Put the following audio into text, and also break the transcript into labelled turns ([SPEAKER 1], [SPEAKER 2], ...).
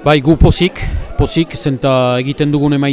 [SPEAKER 1] Bai, gu pozik, pozik, zenta egiten dugun emaitza